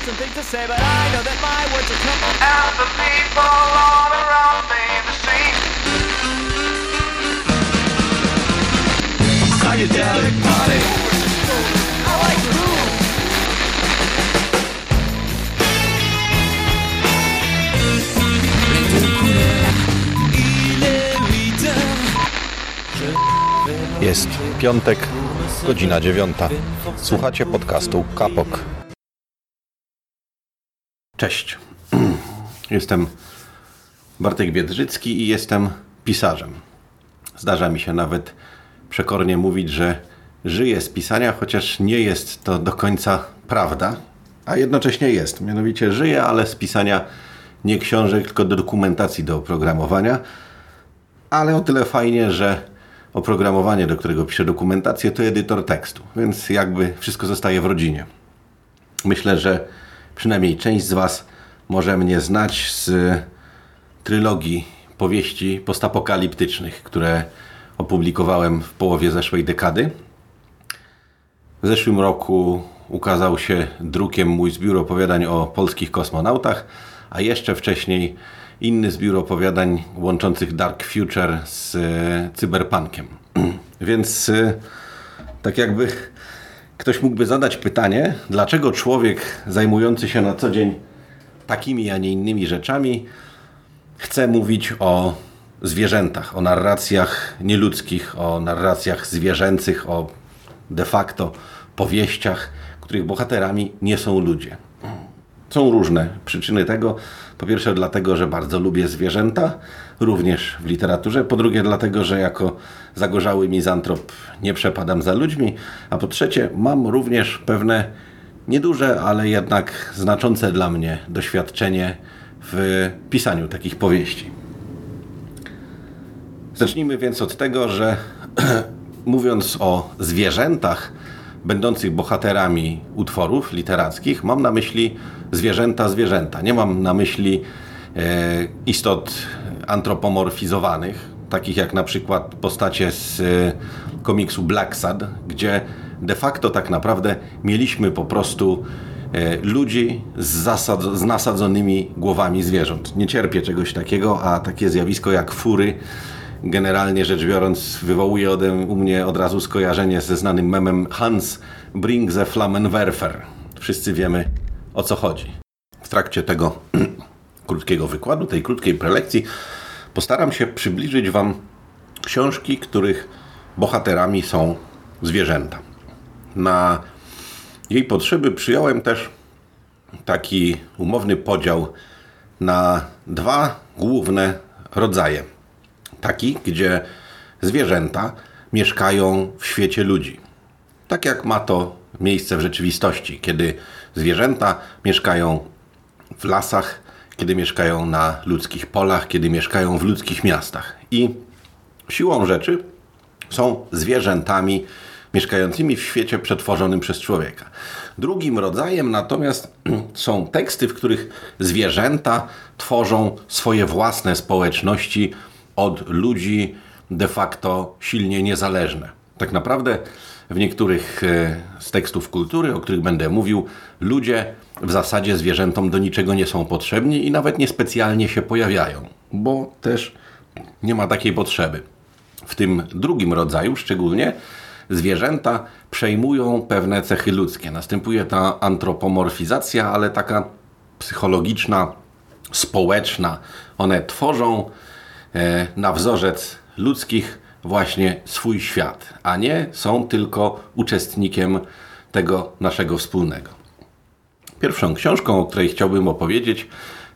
thoughts and things to say, but I know that my words will come out the people all around me the. Psychedelic party. I like. Jest piątek, godzina dziewiąta. Słuchacie podcastu Kapok. Cześć. Jestem Bartek Biedrzycki i jestem pisarzem. Zdarza mi się nawet przekornie mówić, że żyję z pisania, chociaż nie jest to do końca prawda, a jednocześnie jest. Mianowicie żyję, ale z pisania nie książek, tylko do dokumentacji do oprogramowania. Ale o tyle fajnie, że oprogramowanie, do którego piszę dokumentację, to edytor tekstu, więc jakby wszystko zostaje w rodzinie. Myślę, że przynajmniej część z Was może mnie znać z trylogii powieści postapokaliptycznych, które opublikowałem w połowie zeszłej dekady. W zeszłym roku ukazał się drukiem mój zbiór opowiadań o polskich kosmonautach, a jeszcze wcześniej inny zbiór opowiadań łączących Dark Future z e, cyberpunkiem. Więc e, tak jakby ktoś mógłby zadać pytanie, dlaczego człowiek zajmujący się na co dzień takimi, a nie innymi rzeczami chce mówić o zwierzętach, o narracjach nieludzkich, o narracjach zwierzęcych, o de facto powieściach, których bohaterami nie są ludzie. Są różne przyczyny tego. Po pierwsze dlatego, że bardzo lubię zwierzęta, również w literaturze. Po drugie dlatego, że jako zagorzały mizantrop nie przepadam za ludźmi. A po trzecie mam również pewne nieduże, ale jednak znaczące dla mnie doświadczenie w pisaniu takich powieści. Zacznijmy więc od tego, że mówiąc o zwierzętach, będących bohaterami utworów literackich, mam na myśli zwierzęta, zwierzęta. Nie mam na myśli e, istot antropomorfizowanych, takich jak na przykład postacie z e, komiksu Black Sad, gdzie de facto tak naprawdę mieliśmy po prostu e, ludzi z, zasad- z nasadzonymi głowami zwierząt. Nie cierpię czegoś takiego, a takie zjawisko jak fury generalnie rzecz biorąc wywołuje ode, u mnie od razu skojarzenie ze znanym memem Hans bring the Flammenwerfer. Wszyscy wiemy o co chodzi. W trakcie tego krótkiego wykładu, tej krótkiej prelekcji postaram się przybliżyć Wam książki, których bohaterami są zwierzęta. Na jej potrzeby przyjąłem też taki umowny podział na dwa główne rodzaje taki, gdzie zwierzęta mieszkają w świecie ludzi. Tak jak ma to miejsce w rzeczywistości, kiedy zwierzęta mieszkają w lasach, kiedy mieszkają na ludzkich polach, kiedy mieszkają w ludzkich miastach. I siłą rzeczy są zwierzętami mieszkającymi w świecie przetworzonym przez człowieka. Drugim rodzajem natomiast są teksty, w których zwierzęta tworzą swoje własne społeczności od ludzi de facto silnie niezależne. Tak naprawdę w niektórych e, z tekstów kultury, o których będę mówił, ludzie w zasadzie zwierzętom do niczego nie są potrzebni i nawet niespecjalnie się pojawiają, bo też nie ma takiej potrzeby. W tym drugim rodzaju szczególnie zwierzęta przejmują pewne cechy ludzkie. Następuje ta antropomorfizacja, ale taka psychologiczna, społeczna. One tworzą na wzorzec ludzkich właśnie swój świat, a nie są tylko uczestnikiem tego naszego wspólnego. Pierwszą książką, o której chciałbym opowiedzieć,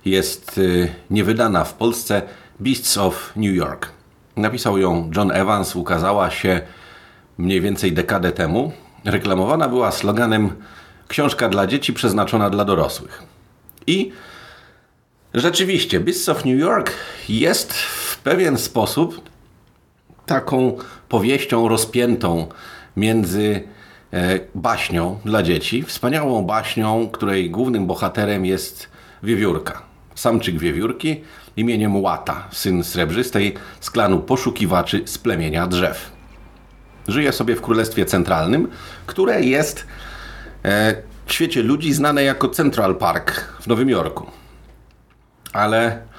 jest y, niewydana w Polsce Beasts of New York. Napisał ją John Evans, ukazała się mniej więcej dekadę temu. Reklamowana była sloganem książka dla dzieci przeznaczona dla dorosłych. I rzeczywiście, Beasts of New York jest w pewien sposób taką powieścią rozpiętą między e, baśnią dla dzieci, wspaniałą baśnią, której głównym bohaterem jest wiewiórka. Samczyk wiewiórki imieniem Łata, syn srebrzystej z klanu poszukiwaczy z plemienia drzew. Żyje sobie w Królestwie Centralnym, które jest e, w świecie ludzi znane jako Central Park w Nowym Jorku. Ale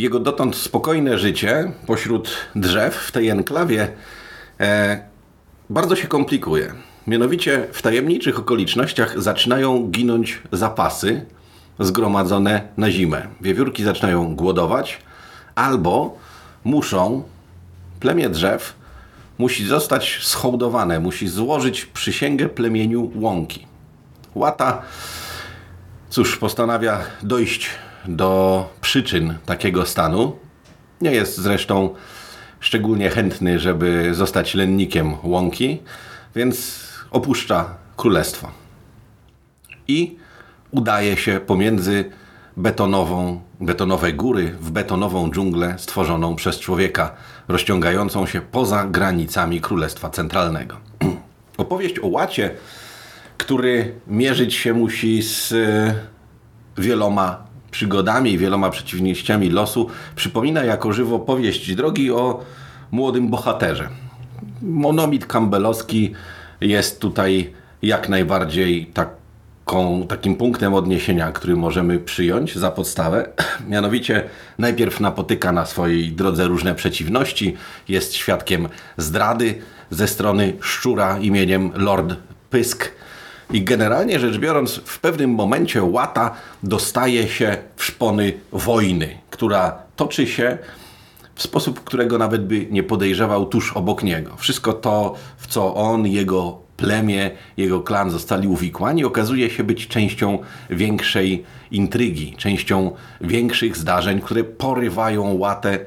jego dotąd spokojne życie pośród drzew w tej enklawie e, bardzo się komplikuje. Mianowicie w tajemniczych okolicznościach zaczynają ginąć zapasy zgromadzone na zimę. Wiewiórki zaczynają głodować albo muszą, plemię drzew musi zostać schołdowane, musi złożyć przysięgę plemieniu łąki. Łata, cóż, postanawia dojść do przyczyn takiego stanu. Nie jest zresztą szczególnie chętny, żeby zostać lennikiem łąki, więc opuszcza królestwo. I udaje się pomiędzy betonową, betonowe góry w betonową dżunglę stworzoną przez człowieka, rozciągającą się poza granicami Królestwa Centralnego. Opowieść o Łacie, który mierzyć się musi z e, wieloma przygodami i wieloma przeciwnościami losu, przypomina jako żywo powieść drogi o młodym bohaterze. Monomit campbellowski jest tutaj jak najbardziej taką, takim punktem odniesienia, który możemy przyjąć za podstawę. Mianowicie najpierw napotyka na swojej drodze różne przeciwności, jest świadkiem zdrady ze strony szczura imieniem Lord Pysk. I generalnie rzecz biorąc, w pewnym momencie Łata dostaje się w szpony wojny, która toczy się w sposób, którego nawet by nie podejrzewał tuż obok niego. Wszystko to, w co on, jego plemię, jego klan zostali uwikłani, okazuje się być częścią większej intrygi, częścią większych zdarzeń, które porywają łatę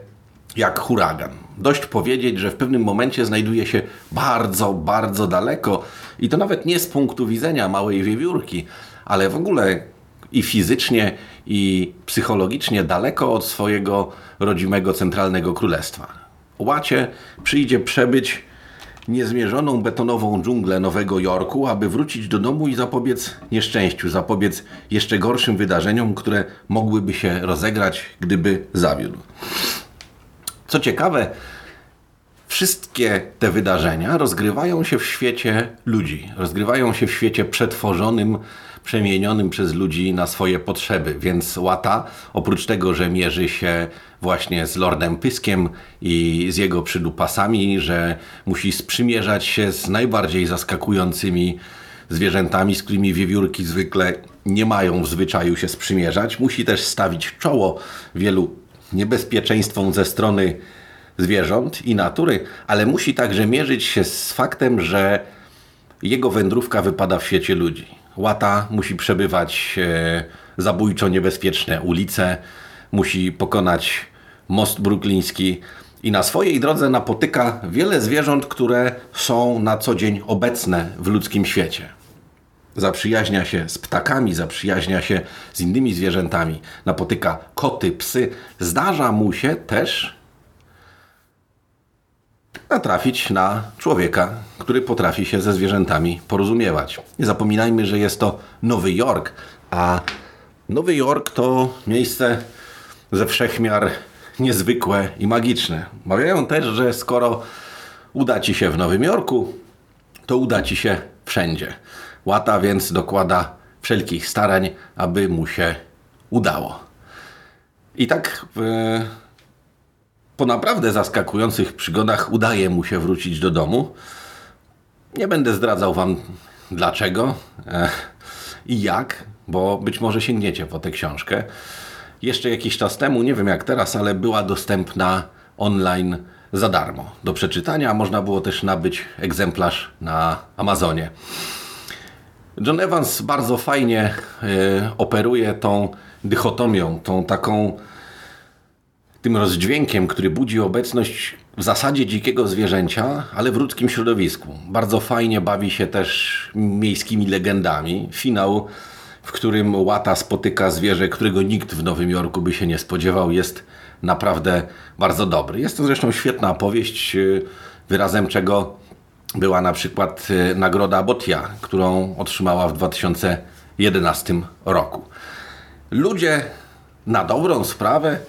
jak huragan. Dość powiedzieć, że w pewnym momencie znajduje się bardzo, bardzo daleko i to nawet nie z punktu widzenia małej wiewiórki, ale w ogóle i fizycznie, i psychologicznie daleko od swojego rodzimego centralnego królestwa. Łacie przyjdzie przebyć niezmierzoną betonową dżunglę Nowego Jorku, aby wrócić do domu i zapobiec nieszczęściu, zapobiec jeszcze gorszym wydarzeniom, które mogłyby się rozegrać, gdyby zawiódł. Co ciekawe, wszystkie te wydarzenia rozgrywają się w świecie ludzi, rozgrywają się w świecie przetworzonym przemienionym przez ludzi na swoje potrzeby. Więc Łata, oprócz tego, że mierzy się właśnie z Lordem Pyskiem i z jego przydupasami, że musi sprzymierzać się z najbardziej zaskakującymi zwierzętami, z którymi wiewiórki zwykle nie mają w zwyczaju się sprzymierzać, musi też stawić czoło wielu niebezpieczeństwom ze strony zwierząt i natury, ale musi także mierzyć się z faktem, że jego wędrówka wypada w świecie ludzi. Łata musi przebywać e, zabójczo niebezpieczne ulice, musi pokonać most brukliński i na swojej drodze napotyka wiele zwierząt, które są na co dzień obecne w ludzkim świecie. Zaprzyjaźnia się z ptakami, zaprzyjaźnia się z innymi zwierzętami, napotyka koty, psy. Zdarza mu się też natrafić na człowieka, który potrafi się ze zwierzętami porozumiewać. Nie zapominajmy, że jest to Nowy Jork, a Nowy Jork to miejsce ze wszechmiar niezwykłe i magiczne. Mawiają też, że skoro uda Ci się w Nowym Jorku, to uda Ci się wszędzie. Łata więc dokłada wszelkich starań, aby mu się udało. I tak... Yy po naprawdę zaskakujących przygodach udaje mu się wrócić do domu. Nie będę zdradzał Wam dlaczego e, i jak, bo być może sięgniecie po tę książkę. Jeszcze jakiś czas temu, nie wiem jak teraz, ale była dostępna online za darmo do przeczytania. Można było też nabyć egzemplarz na Amazonie. John Evans bardzo fajnie y, operuje tą dychotomią, tą taką tym rozdźwiękiem, który budzi obecność w zasadzie dzikiego zwierzęcia, ale w ludzkim środowisku. Bardzo fajnie bawi się też miejskimi legendami. Finał, w którym łata spotyka zwierzę, którego nikt w Nowym Jorku by się nie spodziewał, jest naprawdę bardzo dobry. Jest to zresztą świetna opowieść, y, wyrazem czego była na przykład y, nagroda Botia, którą otrzymała w 2011 roku. Ludzie na dobrą sprawę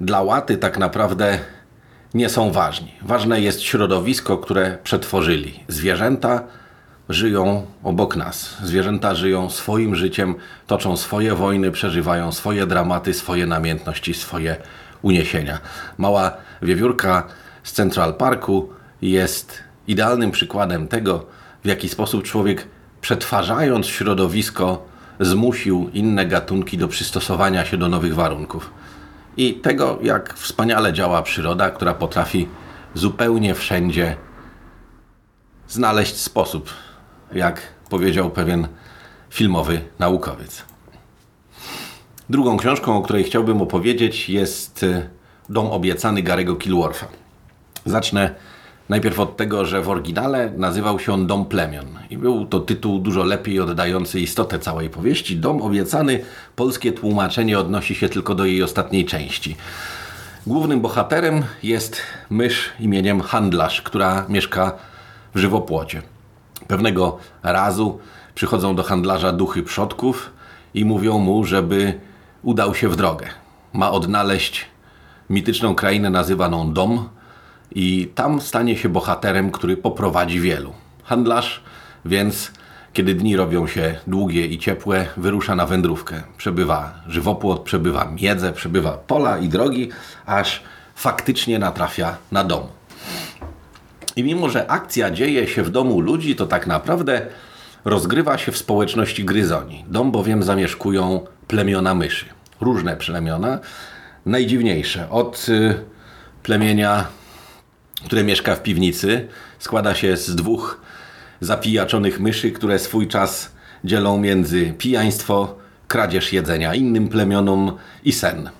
dla łaty tak naprawdę nie są ważni. Ważne jest środowisko, które przetworzyli. Zwierzęta żyją obok nas. Zwierzęta żyją swoim życiem, toczą swoje wojny, przeżywają swoje dramaty, swoje namiętności, swoje uniesienia. Mała wiewiórka z Central Parku jest idealnym przykładem tego, w jaki sposób człowiek przetwarzając środowisko zmusił inne gatunki do przystosowania się do nowych warunków. I tego, jak wspaniale działa przyroda, która potrafi zupełnie wszędzie znaleźć sposób, jak powiedział pewien filmowy naukowiec. Drugą książką, o której chciałbym opowiedzieć, jest y, Dom obiecany Garego Kilwortha. Zacznę najpierw od tego, że w oryginale nazywał się on Dom Plemion i był to tytuł dużo lepiej oddający istotę całej powieści. Dom obiecany, polskie tłumaczenie odnosi się tylko do jej ostatniej części. Głównym bohaterem jest mysz imieniem Handlarz, która mieszka w żywopłocie. Pewnego razu przychodzą do handlarza duchy przodków i mówią mu, żeby udał się w drogę. Ma odnaleźć mityczną krainę nazywaną Dom i tam stanie się bohaterem, który poprowadzi wielu. Handlarz więc, kiedy dni robią się długie i ciepłe, wyrusza na wędrówkę. Przebywa żywopłot, przebywa miedzę, przebywa pola i drogi, aż faktycznie natrafia na dom. I mimo, że akcja dzieje się w domu ludzi, to tak naprawdę rozgrywa się w społeczności gryzoni. Dom bowiem zamieszkują plemiona myszy. Różne plemiona, najdziwniejsze. Od y, plemienia, które mieszka w piwnicy, składa się z dwóch zapijaczonych myszy, które swój czas dzielą między pijaństwo, kradzież jedzenia innym plemionom i sen.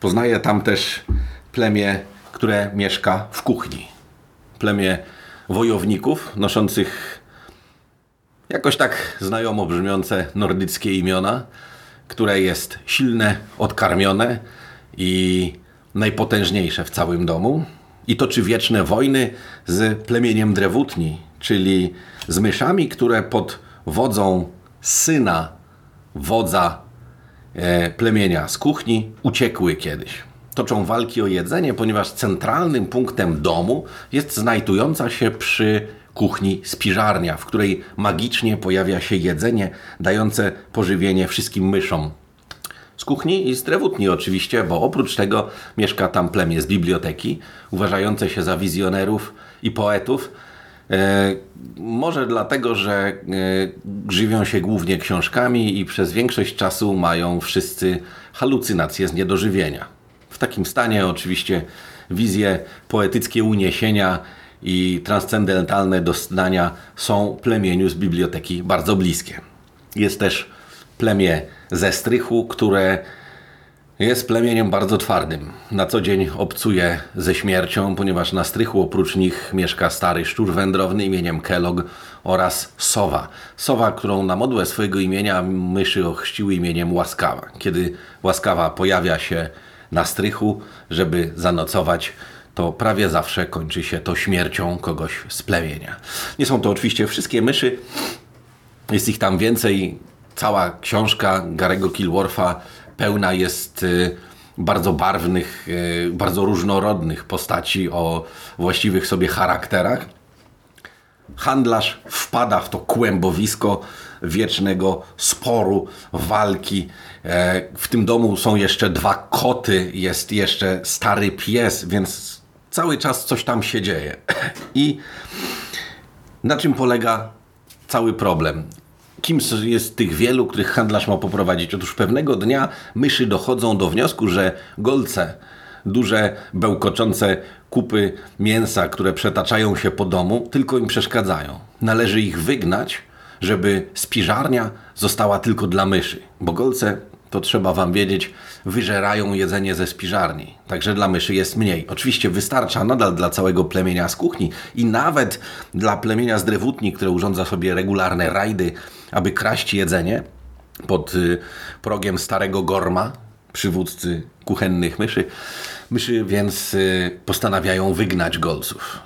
Poznaję tam też plemię, które mieszka w kuchni. Plemię wojowników noszących jakoś tak znajomo brzmiące nordyckie imiona, które jest silne, odkarmione i najpotężniejsze w całym domu. I toczy wieczne wojny z plemieniem drewutni, czyli z myszami, które pod wodzą syna wodza e, plemienia z kuchni uciekły kiedyś. Toczą walki o jedzenie, ponieważ centralnym punktem domu jest znajdująca się przy kuchni spiżarnia, w której magicznie pojawia się jedzenie dające pożywienie wszystkim myszom. Z kuchni i z drewutni oczywiście, bo oprócz tego mieszka tam plemię z biblioteki, uważające się za wizjonerów i poetów, E, może dlatego, że e, żywią się głównie książkami i przez większość czasu mają wszyscy halucynacje z niedożywienia. W takim stanie oczywiście wizje poetyckie uniesienia i transcendentalne doznania są plemieniu z biblioteki bardzo bliskie. Jest też plemię ze strychu, które jest plemieniem bardzo twardym. Na co dzień obcuje ze śmiercią, ponieważ na strychu oprócz nich mieszka stary szczur wędrowny imieniem Kellogg oraz sowa. Sowa, którą na modłę swojego imienia myszy ochrzciły imieniem Łaskawa. Kiedy Łaskawa pojawia się na strychu, żeby zanocować, to prawie zawsze kończy się to śmiercią kogoś z plemienia. Nie są to oczywiście wszystkie myszy, jest ich tam więcej. Cała książka Garego Kilwortha pełna jest y, bardzo barwnych, y, bardzo różnorodnych postaci o właściwych sobie charakterach. Handlarz wpada w to kłębowisko wiecznego sporu, walki. E, w tym domu są jeszcze dwa koty, jest jeszcze stary pies, więc cały czas coś tam się dzieje. I na czym polega cały problem? Kim jest tych wielu, których handlarz ma poprowadzić? Otóż pewnego dnia myszy dochodzą do wniosku, że golce, duże, bełkoczące kupy mięsa, które przetaczają się po domu, tylko im przeszkadzają. Należy ich wygnać, żeby spiżarnia została tylko dla myszy, bo golce to trzeba Wam wiedzieć, wyżerają jedzenie ze spiżarni. Także dla myszy jest mniej. Oczywiście wystarcza nadal dla całego plemienia z kuchni i nawet dla plemienia z drewutni, które urządza sobie regularne rajdy, aby kraść jedzenie pod y, progiem starego Gorma, przywódcy kuchennych myszy. Myszy więc y, postanawiają wygnać golców.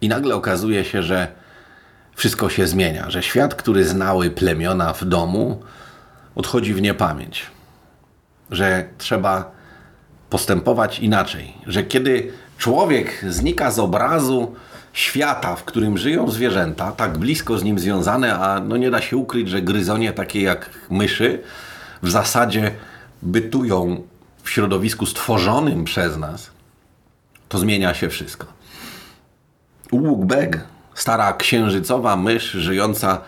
I nagle okazuje się, że wszystko się zmienia, że świat, który znały plemiona w domu, odchodzi w niepamięć. Że trzeba postępować inaczej. Że kiedy człowiek znika z obrazu, świata, w którym żyją zwierzęta, tak blisko z nim związane, a no nie da się ukryć, że gryzonie takie jak myszy w zasadzie bytują w środowisku stworzonym przez nas, to zmienia się wszystko. Łukbeg, stara księżycowa mysz żyjąca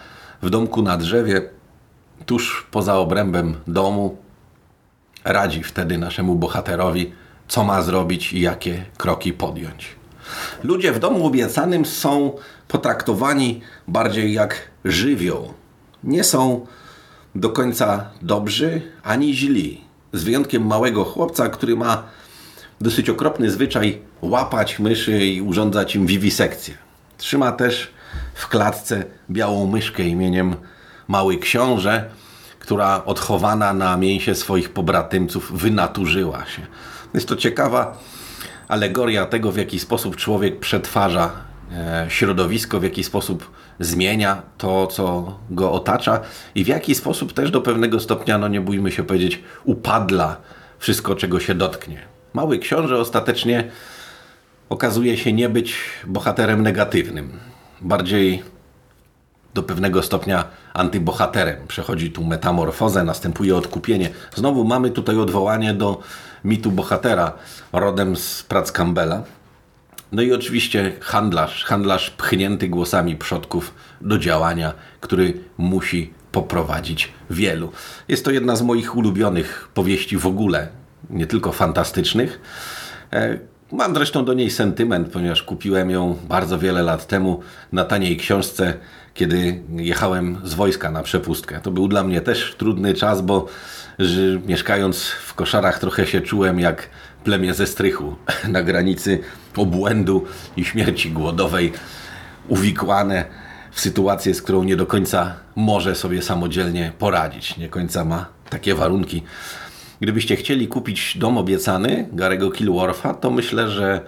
w domku na drzewie, tuż poza obrębem domu, radzi wtedy naszemu bohaterowi, co ma zrobić i jakie kroki podjąć. Ludzie w domu obiecanym są potraktowani bardziej jak żywioł. Nie są do końca dobrzy ani źli. Z wyjątkiem małego chłopca, który ma dosyć okropny zwyczaj łapać myszy i urządzać im wiwisekcję. Trzyma też w klatce białą myszkę imieniem Mały Książę, która odchowana na mięsie swoich pobratymców wynaturzyła się. Jest to ciekawa alegoria tego, w jaki sposób człowiek przetwarza e, środowisko, w jaki sposób zmienia to, co go otacza i w jaki sposób też do pewnego stopnia, no nie bójmy się powiedzieć, upadla wszystko, czego się dotknie. Mały książę ostatecznie okazuje się nie być bohaterem negatywnym. Bardziej do pewnego stopnia antybohaterem. Przechodzi tu metamorfozę, następuje odkupienie. Znowu mamy tutaj odwołanie do mitu bohatera rodem z prac Campbella. No i oczywiście handlarz, handlarz pchnięty głosami przodków do działania, który musi poprowadzić wielu. Jest to jedna z moich ulubionych powieści w ogóle, nie tylko fantastycznych. E, mam zresztą do niej sentyment, ponieważ kupiłem ją bardzo wiele lat temu na taniej książce, kiedy jechałem z wojska na przepustkę. To był dla mnie też trudny czas, bo że mieszkając w koszarach trochę się czułem jak plemię ze strychu na granicy obłędu i śmierci głodowej, uwikłane w sytuację, z którą nie do końca może sobie samodzielnie poradzić. Nie końca ma takie warunki. Gdybyście chcieli kupić dom obiecany Garego Kilwortha, to myślę, że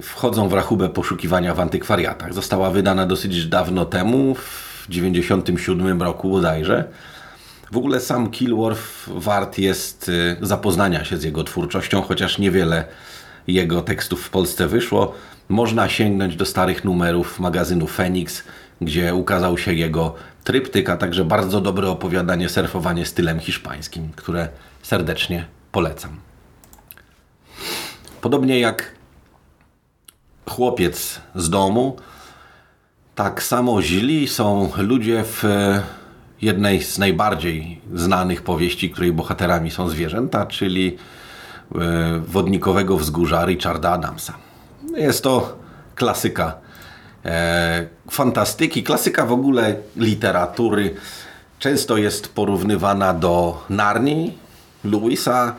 wchodzą w rachubę poszukiwania w antykwariatach. Została wydana dosyć dawno temu, w 97 roku bodajże. W ogóle sam Kilworth wart jest y, zapoznania się z jego twórczością, chociaż niewiele jego tekstów w Polsce wyszło. Można sięgnąć do starych numerów magazynu Phoenix, gdzie ukazał się jego tryptyk, a także bardzo dobre opowiadanie surfowanie stylem hiszpańskim, które serdecznie polecam. Podobnie jak chłopiec z domu, tak samo źli są ludzie w jednej z najbardziej znanych powieści, której bohaterami są zwierzęta, czyli e, Wodnikowego Wzgórza Richarda Adamsa. Jest to klasyka e, fantastyki, klasyka w ogóle literatury. Często jest porównywana do Narni, Lewisa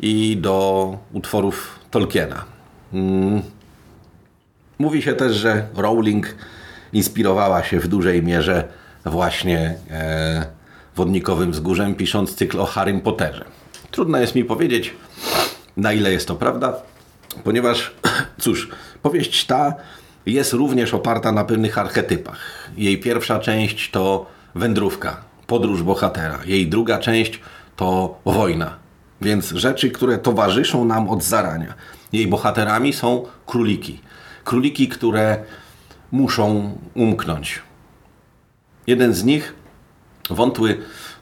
i do utworów Tolkiena. Mm. Mówi się też, że Rowling inspirowała się w dużej mierze właśnie e, Wodnikowym Wzgórzem, pisząc cykl o Harrym Potterze. Trudno jest mi powiedzieć, na ile jest to prawda, ponieważ, cóż, powieść ta jest również oparta na pewnych archetypach. Jej pierwsza część to wędrówka, podróż bohatera. Jej druga część to wojna. Więc rzeczy, które towarzyszą nam od zarania. Jej bohaterami są króliki. Króliki, które muszą umknąć, Jeden z nich, wątły,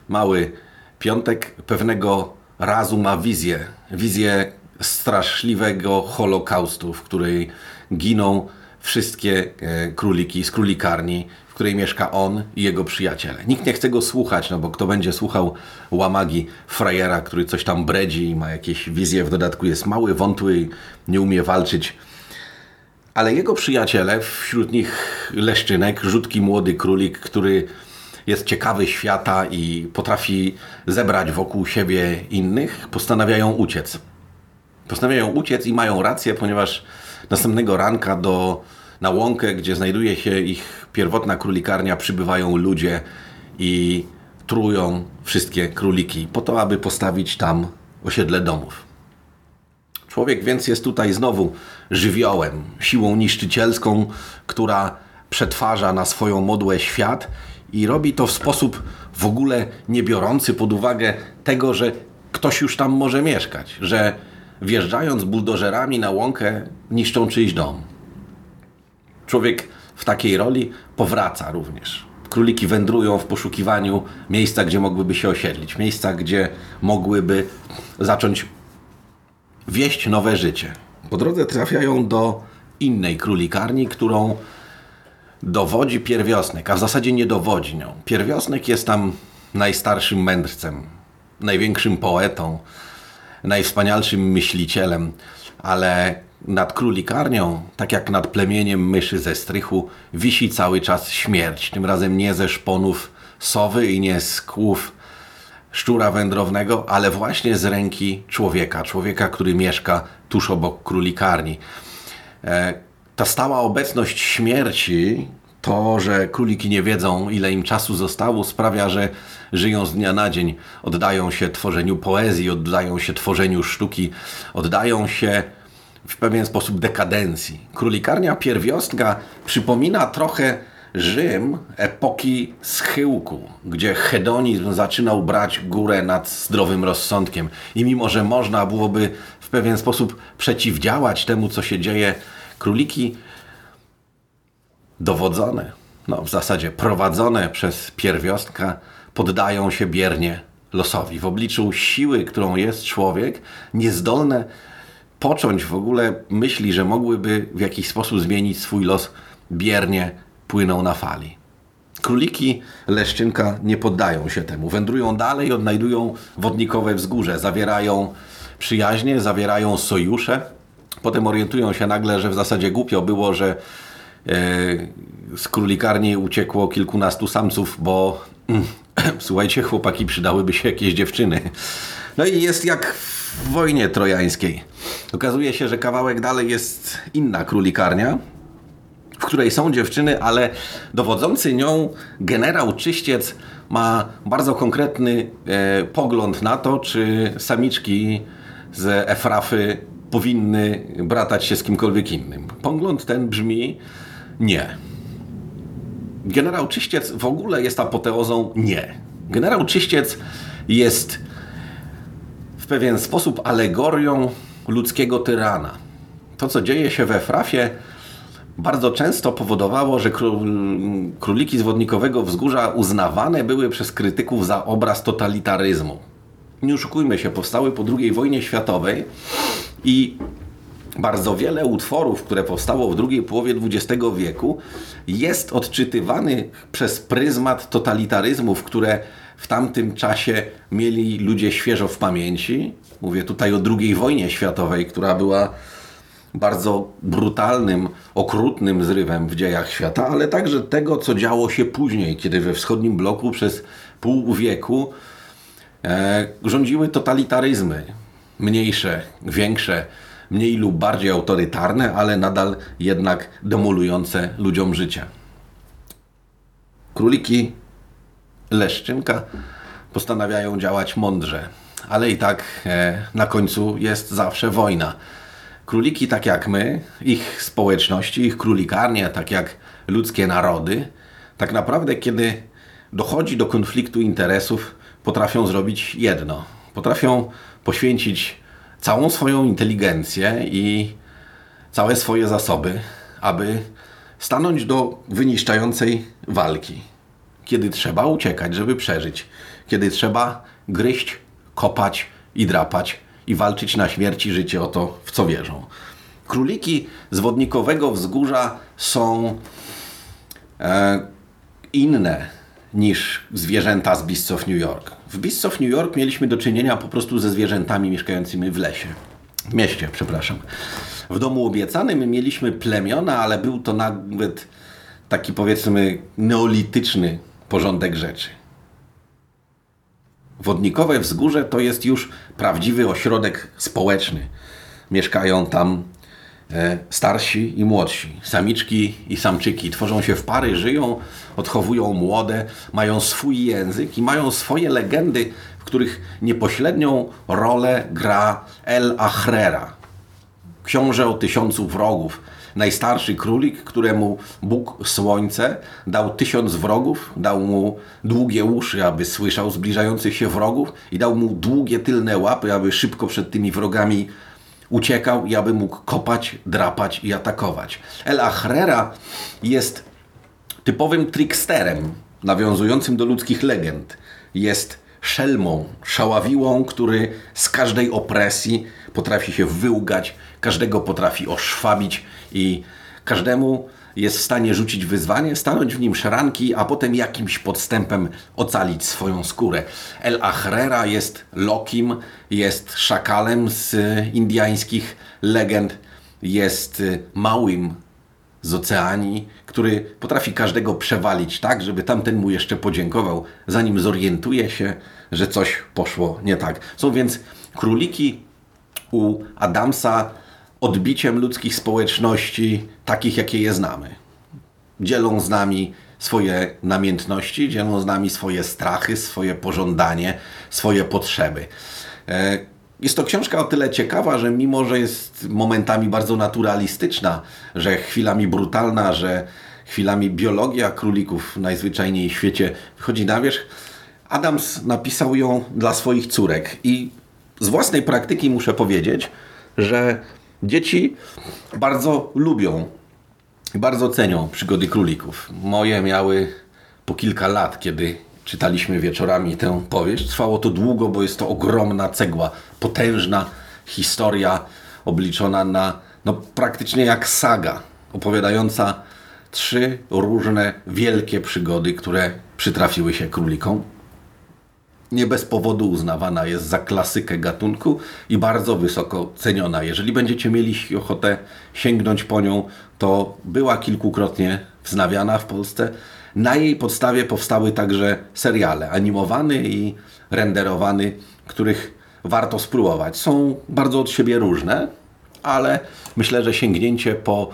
mały piątek, pewnego razu ma wizję. Wizję straszliwego holokaustu, w której giną wszystkie e, króliki z królikarni, w której mieszka on i jego przyjaciele. Nikt nie chce go słuchać, no bo kto będzie słuchał łamagi frajera, który coś tam bredzi i ma jakieś wizje, w dodatku jest mały, wątły nie umie walczyć ale jego przyjaciele, wśród nich Leszczynek, rzutki młody królik, który jest ciekawy świata i potrafi zebrać wokół siebie innych, postanawiają uciec. Postanawiają uciec i mają rację, ponieważ następnego ranka do, na łąkę, gdzie znajduje się ich pierwotna królikarnia, przybywają ludzie i trują wszystkie króliki po to, aby postawić tam osiedle domów. Człowiek więc jest tutaj znowu żywiołem, siłą niszczycielską, która przetwarza na swoją modłę świat i robi to w sposób w ogóle nie biorący pod uwagę tego, że ktoś już tam może mieszkać, że wjeżdżając buldożerami na łąkę niszczą czyjś dom. Człowiek w takiej roli powraca również. Króliki wędrują w poszukiwaniu miejsca, gdzie mogłyby się osiedlić, miejsca, gdzie mogłyby zacząć wieść nowe życie. Po drodze trafiają do innej królikarni, którą dowodzi pierwiosnek, a w zasadzie nie dowodzi nią. Pierwiosnek jest tam najstarszym mędrcem, największym poetą, najwspanialszym myślicielem, ale nad królikarnią, tak jak nad plemieniem myszy ze strychu, wisi cały czas śmierć. Tym razem nie ze szponów sowy i nie z kłów szczura wędrownego, ale właśnie z ręki człowieka, człowieka, który mieszka tuż obok królikarni. E, ta stała obecność śmierci, to, że króliki nie wiedzą, ile im czasu zostało, sprawia, że żyją z dnia na dzień, oddają się tworzeniu poezji, oddają się tworzeniu sztuki, oddają się w pewien sposób dekadencji. Królikarnia pierwiostka przypomina trochę Rzym epoki schyłku, gdzie hedonizm zaczynał brać górę nad zdrowym rozsądkiem. I mimo, że można byłoby w pewien sposób przeciwdziałać temu, co się dzieje, króliki dowodzone, no w zasadzie prowadzone przez pierwiostka, poddają się biernie losowi. W obliczu siły, którą jest człowiek, niezdolne począć w ogóle myśli, że mogłyby w jakiś sposób zmienić swój los, biernie płyną na fali. Króliki leszczynka nie poddają się temu. Wędrują dalej, odnajdują wodnikowe wzgórze, zawierają przyjaźnie, zawierają sojusze. Potem orientują się nagle, że w zasadzie głupio było, że e, z królikarni uciekło kilkunastu samców, bo mm, słuchajcie, chłopaki, przydałyby się jakieś dziewczyny. No i jest jak w wojnie trojańskiej. Okazuje się, że kawałek dalej jest inna królikarnia, w której są dziewczyny, ale dowodzący nią generał Czyściec ma bardzo konkretny e, pogląd na to, czy samiczki z Efrafy powinny bratać się z kimkolwiek innym. Pogląd ten brzmi nie. Generał Czyściec w ogóle jest apoteozą nie. Generał Czyściec jest w pewien sposób alegorią ludzkiego tyrana. To, co dzieje się we Frafie, bardzo często powodowało, że króliki z wodnikowego wzgórza uznawane były przez krytyków za obraz totalitaryzmu. Nie oszukujmy się, powstały po II wojnie światowej i bardzo wiele utworów, które powstało w drugiej połowie XX wieku, jest odczytywany przez pryzmat totalitaryzmów, które w tamtym czasie mieli ludzie świeżo w pamięci. Mówię tutaj o II wojnie światowej, która była bardzo brutalnym, okrutnym zrywem w dziejach świata, ale także tego, co działo się później, kiedy we wschodnim bloku przez pół wieku e, rządziły totalitaryzmy. Mniejsze, większe, mniej lub bardziej autorytarne, ale nadal jednak demolujące ludziom życie. Króliki Leszczynka postanawiają działać mądrze, ale i tak e, na końcu jest zawsze wojna. Króliki, tak jak my, ich społeczności, ich królikarnie, tak jak ludzkie narody, tak naprawdę, kiedy dochodzi do konfliktu interesów, potrafią zrobić jedno. Potrafią poświęcić całą swoją inteligencję i całe swoje zasoby, aby stanąć do wyniszczającej walki. Kiedy trzeba uciekać, żeby przeżyć, kiedy trzeba gryźć, kopać i drapać, i walczyć na śmierć i życie o to, w co wierzą. Króliki z wodnikowego wzgórza są e, inne niż zwierzęta z Beasts of New York. W Beasts of New York mieliśmy do czynienia po prostu ze zwierzętami mieszkającymi w lesie. W mieście, przepraszam. W domu obiecanym mieliśmy plemiona, ale był to nawet taki powiedzmy neolityczny porządek rzeczy. Wodnikowe Wzgórze to jest już prawdziwy ośrodek społeczny. Mieszkają tam e, starsi i młodsi, samiczki i samczyki. Tworzą się w pary, żyją, odchowują młode, mają swój język i mają swoje legendy, w których niepośrednią rolę gra El Ahrera, książę o tysiącu wrogów, najstarszy królik, któremu Bóg Słońce dał tysiąc wrogów, dał mu długie uszy, aby słyszał zbliżających się wrogów i dał mu długie tylne łapy, aby szybko przed tymi wrogami uciekał, ja bym mógł kopać, drapać i atakować. El Ahrera jest typowym tricksterem, nawiązującym do ludzkich legend. Jest szelmą, szaławiłą, który z każdej opresji potrafi się wyłgać, każdego potrafi oszwabić i każdemu jest w stanie rzucić wyzwanie, stanąć w nim szranki, a potem jakimś podstępem ocalić swoją skórę. El Ahrera jest Lokim, jest szakalem z indiańskich legend, jest małym z oceanii, który potrafi każdego przewalić tak, żeby tamten mu jeszcze podziękował, zanim zorientuje się, że coś poszło nie tak. Są więc króliki u Adamsa odbiciem ludzkich społeczności, takich jakie je znamy. Dzielą z nami swoje namiętności, dzielą z nami swoje strachy, swoje pożądanie, swoje potrzeby. E, jest to książka o tyle ciekawa, że mimo, że jest momentami bardzo naturalistyczna, że chwilami brutalna, że chwilami biologia królików najzwyczajniej w świecie wychodzi na wierzch, Adams napisał ją dla swoich córek i z własnej praktyki muszę powiedzieć, że dzieci bardzo lubią i bardzo cenią przygody królików. Moje miały po kilka lat, kiedy czytaliśmy wieczorami tę powieść. Trwało to długo, bo jest to ogromna cegła, potężna historia obliczona na no, praktycznie jak saga, opowiadająca trzy różne wielkie przygody, które przytrafiły się królikom. Nie bez powodu uznawana jest za klasykę gatunku i bardzo wysoko ceniona. Jeżeli będziecie mieli ochotę sięgnąć po nią, to była kilkukrotnie wznawiana w Polsce. Na jej podstawie powstały także seriale animowany i renderowany, których warto spróbować. Są bardzo od siebie różne, ale myślę, że sięgnięcie po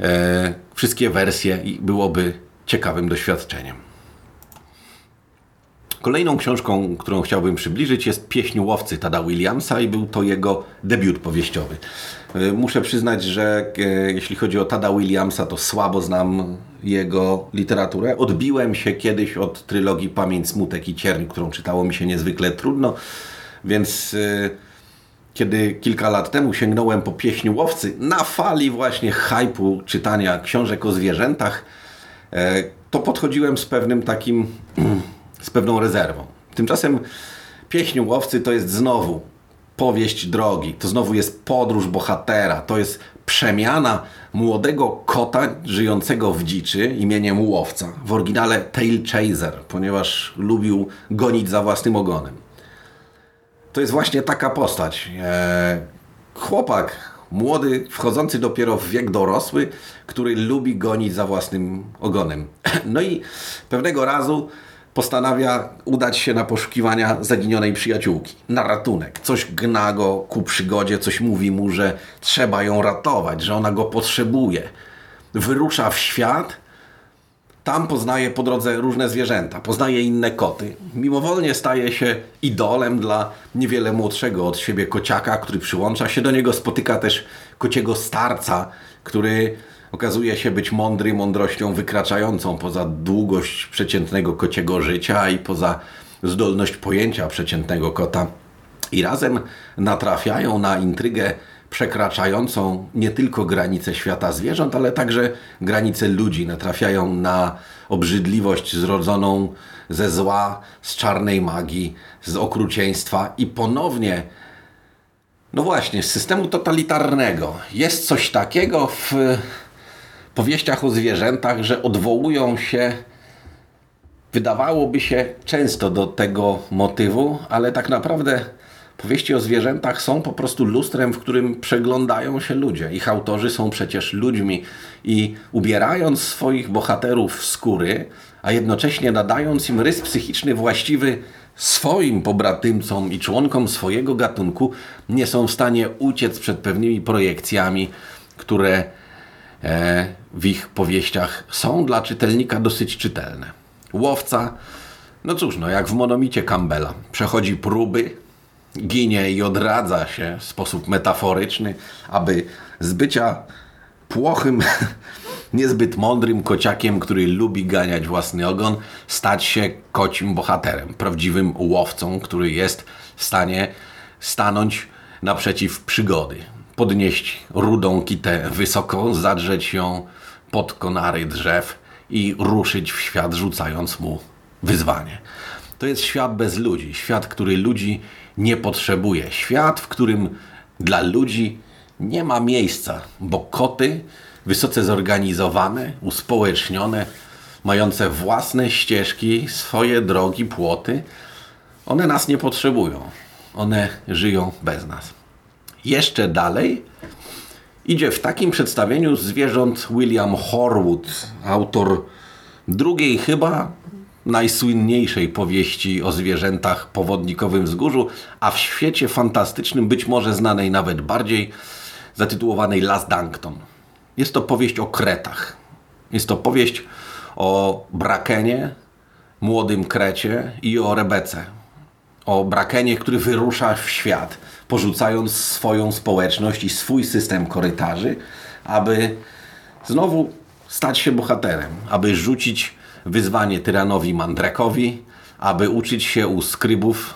e, wszystkie wersje byłoby ciekawym doświadczeniem. Kolejną książką, którą chciałbym przybliżyć jest Pieśń łowcy Tada Williamsa i był to jego debiut powieściowy. E, muszę przyznać, że e, jeśli chodzi o Tada Williamsa, to słabo znam jego literaturę. Odbiłem się kiedyś od trylogii Pamięć, Smutek i Cierń, którą czytało mi się niezwykle trudno, więc e, kiedy kilka lat temu sięgnąłem po Pieśń łowcy na fali właśnie hypu czytania książek o zwierzętach, to podchodziłem z pewnym takim z pewną rezerwą. Tymczasem Pieśń łowcy to jest znowu powieść drogi, to znowu jest podróż bohatera, to jest przemiana młodego kota żyjącego w dziczy imieniem łowca. W oryginale Tail Chaser, ponieważ lubił gonić za własnym ogonem. To jest właśnie taka postać. Eee, chłopak, młody, wchodzący dopiero w wiek dorosły, który lubi gonić za własnym ogonem. No i pewnego razu postanawia udać się na poszukiwania zaginionej przyjaciółki, na ratunek. Coś gna go ku przygodzie, coś mówi mu, że trzeba ją ratować, że ona go potrzebuje. Wyrusza w świat, tam poznaje po drodze różne zwierzęta, poznaje inne koty. Mimowolnie staje się idolem dla niewiele młodszego od siebie kociaka, który przyłącza się do niego. Spotyka też kociego starca, który okazuje się być mądry mądrością wykraczającą poza długość przeciętnego kociego życia i poza zdolność pojęcia przeciętnego kota. I razem natrafiają na intrygę przekraczającą nie tylko granice świata zwierząt, ale także granice ludzi. Natrafiają na obrzydliwość zrodzoną ze zła, z czarnej magii, z okrucieństwa i ponownie no właśnie, z systemu totalitarnego. Jest coś takiego w powieściach o zwierzętach, że odwołują się, wydawałoby się, często do tego motywu, ale tak naprawdę powieści o zwierzętach są po prostu lustrem, w którym przeglądają się ludzie. Ich autorzy są przecież ludźmi i ubierając swoich bohaterów w skóry, a jednocześnie nadając im rys psychiczny właściwy swoim pobratymcom i członkom swojego gatunku, nie są w stanie uciec przed pewnymi projekcjami, które E, w ich powieściach są dla czytelnika dosyć czytelne. Łowca, no cóż, no jak w monomicie Campbella, przechodzi próby, ginie i odradza się w sposób metaforyczny, aby z bycia płochym, niezbyt mądrym kociakiem, który lubi ganiać własny ogon, stać się kocim bohaterem, prawdziwym łowcą, który jest w stanie stanąć naprzeciw przygody. podnieść rudą kitę wysoko, zadrzeć ją pod konary drzew i ruszyć w świat, rzucając mu wyzwanie. To jest świat bez ludzi, świat, który ludzi nie potrzebuje, świat, w którym dla ludzi nie ma miejsca, bo koty wysoce zorganizowane, uspołecznione, mające własne ścieżki, swoje drogi, płoty, one nas nie potrzebują. One żyją bez nas. Jeszcze dalej idzie w takim przedstawieniu zwierząt William Horwood, autor drugiej chyba najsłynniejszej powieści o zwierzętach po wodnikowym wzgórzu, a w świecie fantastycznym być może znanej nawet bardziej, zatytułowanej Las Dankton. Jest to powieść o kretach. Jest to powieść o Brakenie, młodym krecie i o Rebece. O Brakenie, który wyrusza w świat, porzucając swoją społeczność i swój system korytarzy, aby znowu stać się bohaterem, aby rzucić wyzwanie tyranowi Mandrekowi, aby uczyć się u skrybów,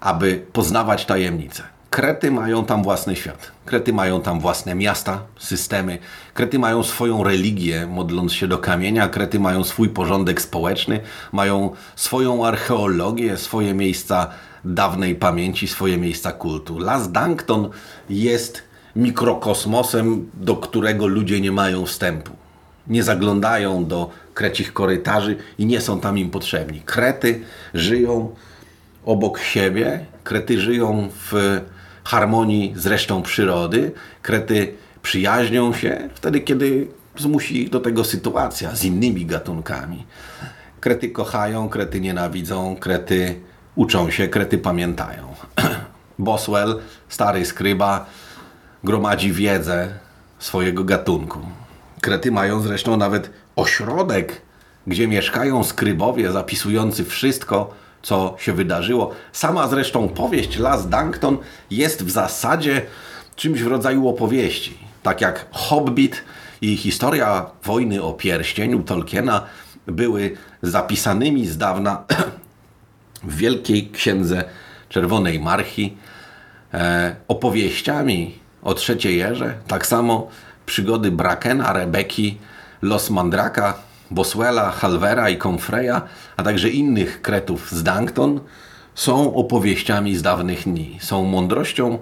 aby poznawać tajemnice. Krety mają tam własny świat. Krety mają tam własne miasta, systemy. Krety mają swoją religię, modląc się do kamienia. Krety mają swój porządek społeczny, mają swoją archeologię, swoje miejsca dawnej pamięci, swoje miejsca kultu. Las Dankton jest mikrokosmosem, do którego ludzie nie mają wstępu. Nie zaglądają do krecich korytarzy i nie są tam im potrzebni. Krety żyją obok siebie, krety żyją w harmonii z resztą przyrody, krety przyjaźnią się wtedy, kiedy zmusi ich do tego sytuacja z innymi gatunkami. Krety kochają, krety nienawidzą, krety uczą się, krety pamiętają. Boswell, stary skryba, gromadzi wiedzę swojego gatunku. Krety mają zresztą nawet ośrodek, gdzie mieszkają skrybowie zapisujący wszystko, co się wydarzyło. Sama zresztą powieść Las Dankton jest w zasadzie czymś w rodzaju opowieści. Tak jak Hobbit i historia wojny o pierścień u Tolkiena były zapisanymi z dawna w Wielkiej Księdze Czerwonej Marchi e, opowieściami o trzeciej erze, tak samo przygody Brakena, Rebeki, Los Mandraka, Boswella, Halvera i Comfreya, a także innych kretów z Dankton są opowieściami z dawnych dni. Są mądrością,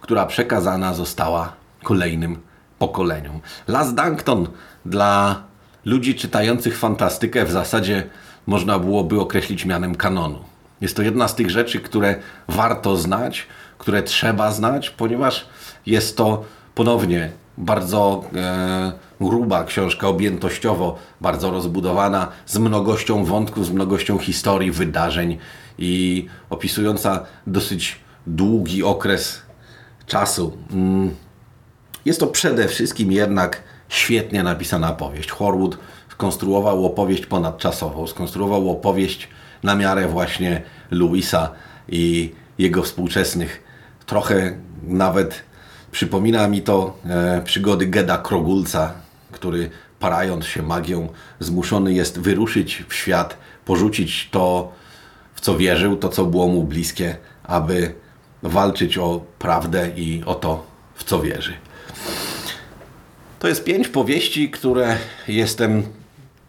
która przekazana została kolejnym pokoleniom. Las Dankton dla ludzi czytających fantastykę w zasadzie można byłoby określić mianem kanonu. Jest to jedna z tych rzeczy, które warto znać, które trzeba znać, ponieważ jest to ponownie bardzo e, gruba książka, objętościowo bardzo rozbudowana, z mnogością wątków, z mnogością historii, wydarzeń i opisująca dosyć długi okres czasu. Mm. Jest to przede wszystkim jednak świetnie napisana opowieść. Horwood skonstruował opowieść ponadczasową, skonstruował opowieść na miarę właśnie Louisa i jego współczesnych, trochę nawet Przypomina mi to e, przygody Geda Krogulca, który parając się magią zmuszony jest wyruszyć w świat, porzucić to, w co wierzył, to, co było mu bliskie, aby walczyć o prawdę i o to, w co wierzy. To jest pięć powieści, które jestem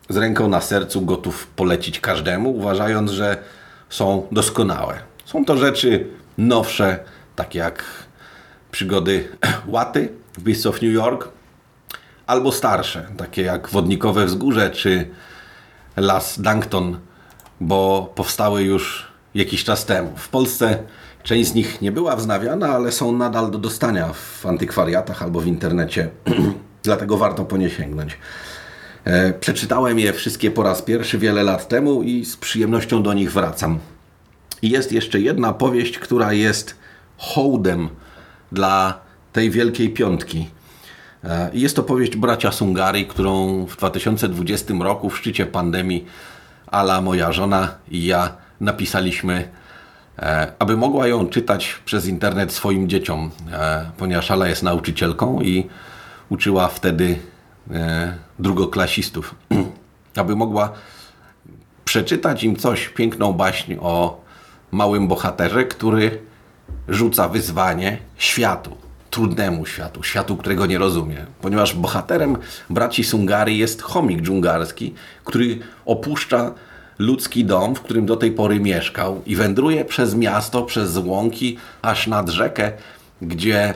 z ręką na sercu gotów polecić każdemu, uważając, że są doskonałe. Są to rzeczy nowsze, takie jak przygody Łaty w Beasts of New York, albo starsze, takie jak Wodnikowe Wzgórze czy Las Dankton, bo powstały już jakiś czas temu. W Polsce część z nich nie była wznawiana, ale są nadal do dostania w antykwariatach albo w internecie, dlatego warto po nie sięgnąć. E, przeczytałem je wszystkie po raz pierwszy wiele lat temu i z przyjemnością do nich wracam. I jest jeszcze jedna powieść, która jest hołdem dla tej wielkiej piątki. E, jest to powieść bracia Sungari, którą w 2020 roku w szczycie pandemii Ala, moja żona i ja napisaliśmy, e, aby mogła ją czytać przez internet swoim dzieciom, ponieważ Ala jest nauczycielką i uczyła wtedy drugoklasistów, aby mogła przeczytać im coś, piękną baśń o małym bohaterze, który rzuca wyzwanie światu, trudnemu światu, światu, którego nie rozumie. Ponieważ bohaterem braci Sungari jest chomik dżungarski, który opuszcza ludzki dom, w którym do tej pory mieszkał i wędruje przez miasto, przez łąki, aż nad rzekę, gdzie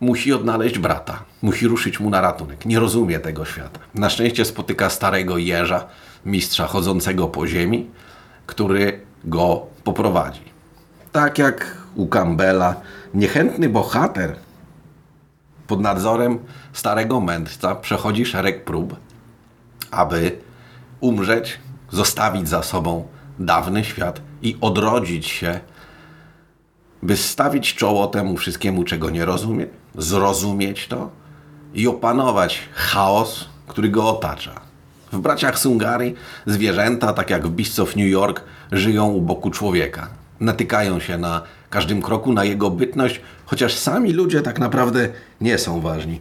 musi odnaleźć brata, musi ruszyć mu na ratunek. Nie rozumie tego świata. Na szczęście spotyka starego jeża, mistrza chodzącego po ziemi, który go poprowadzi. Tak jak u Campbella, niechętny bohater pod nadzorem starego mędrca przechodzi szereg prób, aby umrzeć, zostawić za sobą dawny świat i odrodzić się, by stawić czoło temu wszystkiemu, czego nie rozumie, zrozumieć to i opanować chaos, który go otacza. W braciach Sungari zwierzęta, tak jak w Beasts of New York, żyją u boku człowieka. Natykają się na każdym kroku na jego bytność, chociaż sami ludzie tak naprawdę nie są ważni.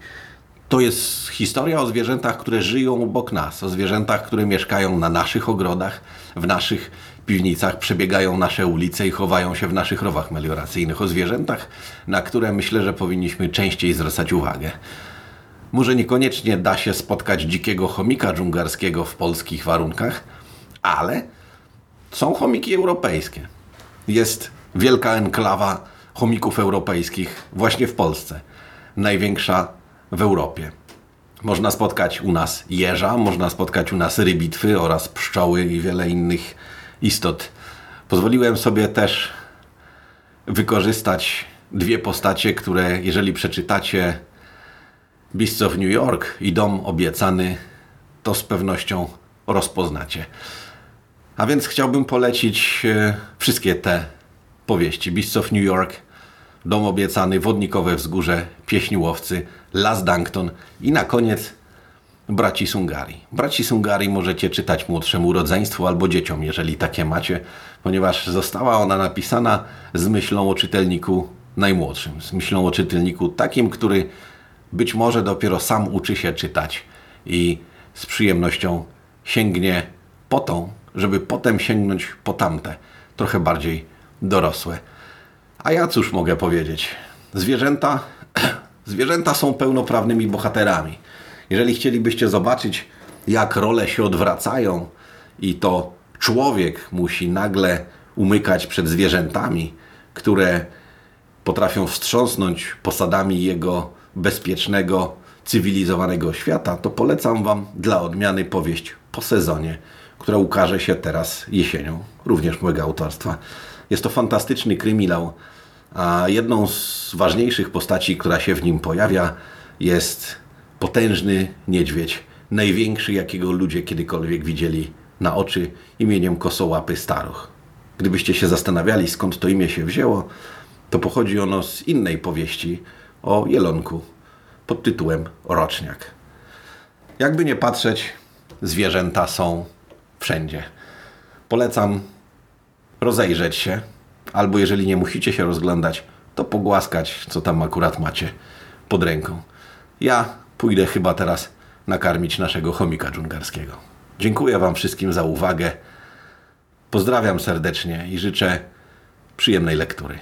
To jest historia o zwierzętach, które żyją obok nas, o zwierzętach, które mieszkają na naszych ogrodach, w naszych piwnicach, przebiegają nasze ulice i chowają się w naszych rowach melioracyjnych, o zwierzętach, na które myślę, że powinniśmy częściej zwracać uwagę. Może niekoniecznie da się spotkać dzikiego chomika dżungarskiego w polskich warunkach, ale są chomiki europejskie. Jest wielka enklawa chomików europejskich właśnie w Polsce. Największa w Europie. Można spotkać u nas jeża, można spotkać u nas rybitwy oraz pszczoły i wiele innych istot. Pozwoliłem sobie też wykorzystać dwie postacie, które jeżeli przeczytacie Beasts of New York i Dom Obiecany, to z pewnością rozpoznacie. A więc chciałbym polecić e, wszystkie te powieści. Beasts of New York, Dom Obiecany, Wodnikowe Wzgórze, Pieśń Łowcy, Las Dankton i na koniec Braci Sungari. Braci Sungari możecie czytać młodszemu rodzeństwu albo dzieciom, jeżeli takie macie, ponieważ została ona napisana z myślą o czytelniku najmłodszym, z myślą o czytelniku takim, który być może dopiero sam uczy się czytać i z przyjemnością sięgnie po tą, żeby potem sięgnąć po tamte, trochę bardziej dorosłe. A ja cóż mogę powiedzieć? Zwierzęta, zwierzęta są pełnoprawnymi bohaterami. Jeżeli chcielibyście zobaczyć, jak role się odwracają i to człowiek musi nagle umykać przed zwierzętami, które potrafią wstrząsnąć posadami jego bezpiecznego, cywilizowanego świata, to polecam Wam dla odmiany powieść po sezonie, która ukaże się teraz jesienią, również mojego autorstwa. Jest to fantastyczny kryminał, a jedną z ważniejszych postaci, która się w nim pojawia, jest potężny niedźwiedź, największy, jakiego ludzie kiedykolwiek widzieli na oczy, imieniem Kosołapy Staruch. Gdybyście się zastanawiali, skąd to imię się wzięło, to pochodzi ono z innej powieści o jelonku pod tytułem Roczniak. Jakby nie patrzeć, zwierzęta są wszędzie. Polecam rozejrzeć się, albo jeżeli nie musicie się rozglądać, to pogłaskać, co tam akurat macie pod ręką. Ja pójdę chyba teraz nakarmić naszego chomika dżungarskiego. Dziękuję Wam wszystkim za uwagę. Pozdrawiam serdecznie i życzę przyjemnej lektury.